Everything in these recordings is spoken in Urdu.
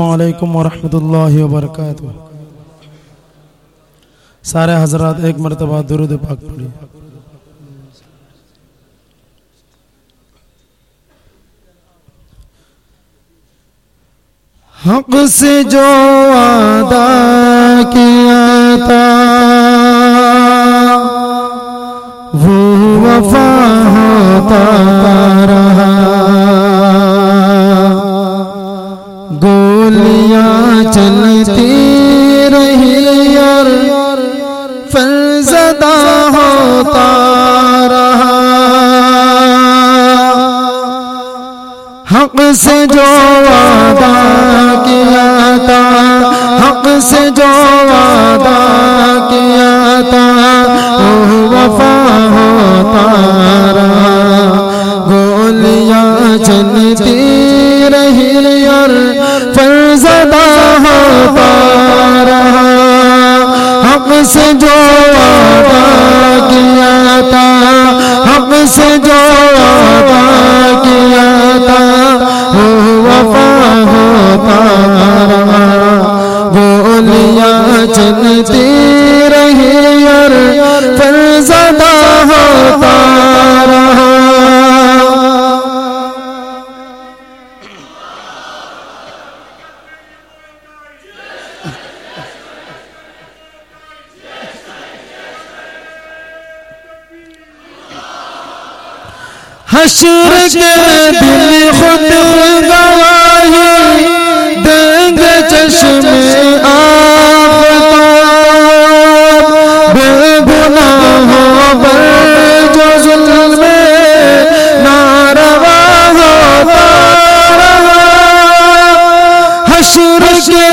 السلام علیکم ورحمۃ اللہ وبرکاتہ۔ سارے حضرات ایک مرتبہ درود پاک پڑھی حق سے جو وعدہ کیا تھا، وہ وفا ہوتا رہی یار فرزدہ ہوتا رہا۔ حق سے جو وعدہ کیا تھا، حق سے جو وعدہ جو وعدہ کیا تھا۔ ہم سے جو حشر کے دل خود گواہی دیں گے چشم آفتاب، بے گناہوں پر جو ظلم ناروا ہوتا رہا۔ حشر کے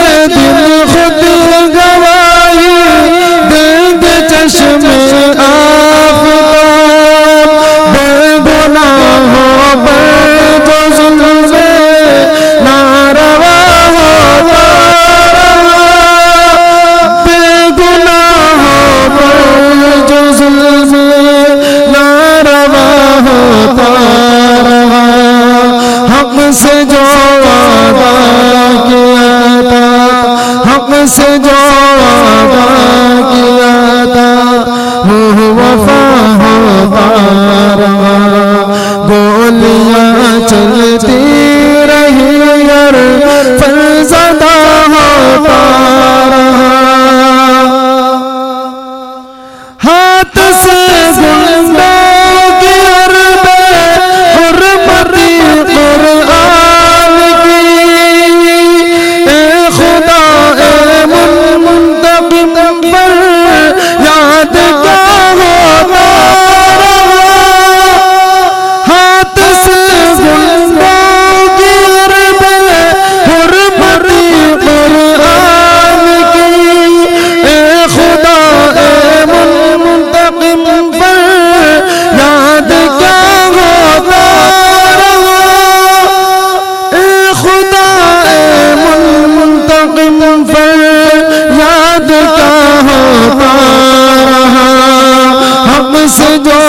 منتقم پر یاد کیا پا رہا ہم سے جو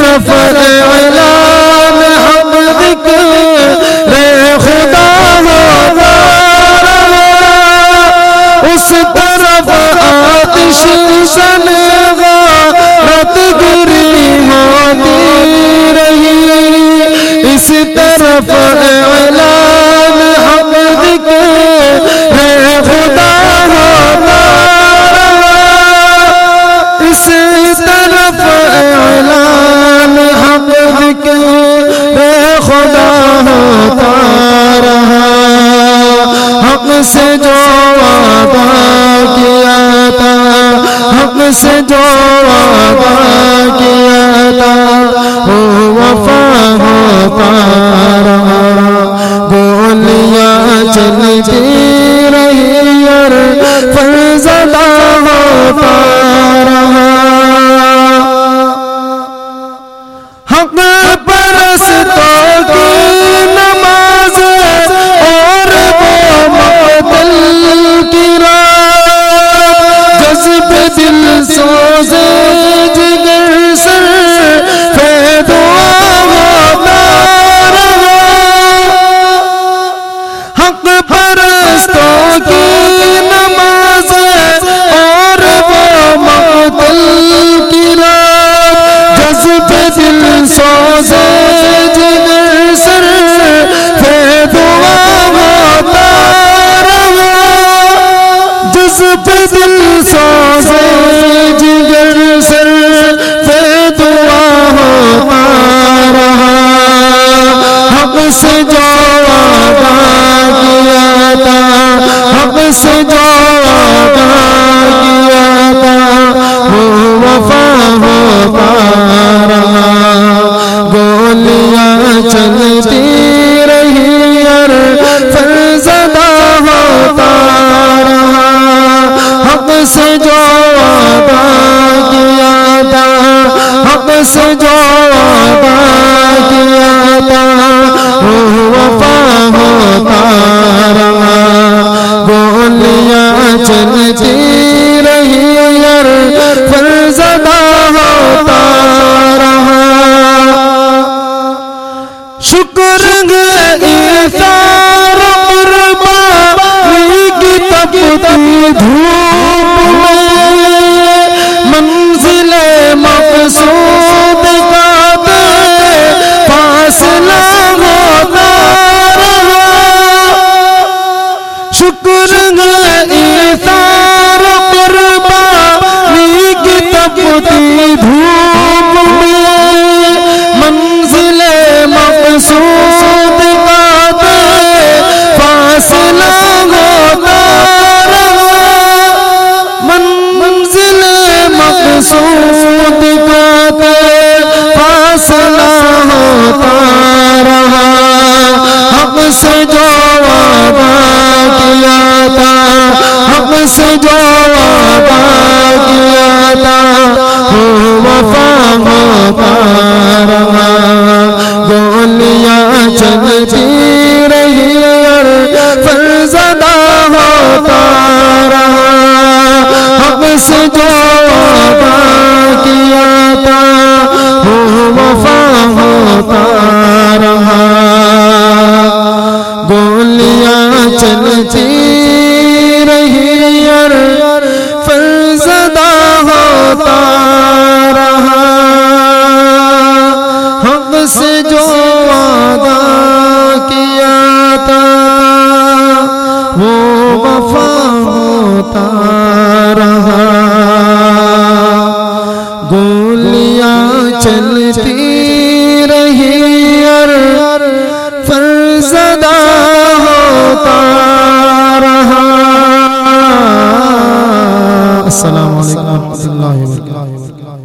اس علام حمد کے ذکر خدا ہوتا اس طرف آتش زن رت گری ہوتی رہی۔ اس طرف سے جو کی بتا رہا۔ ہم سے جو وعدہ کیا تھا وہ وفا ہوتا رہا۔ گولیاں چل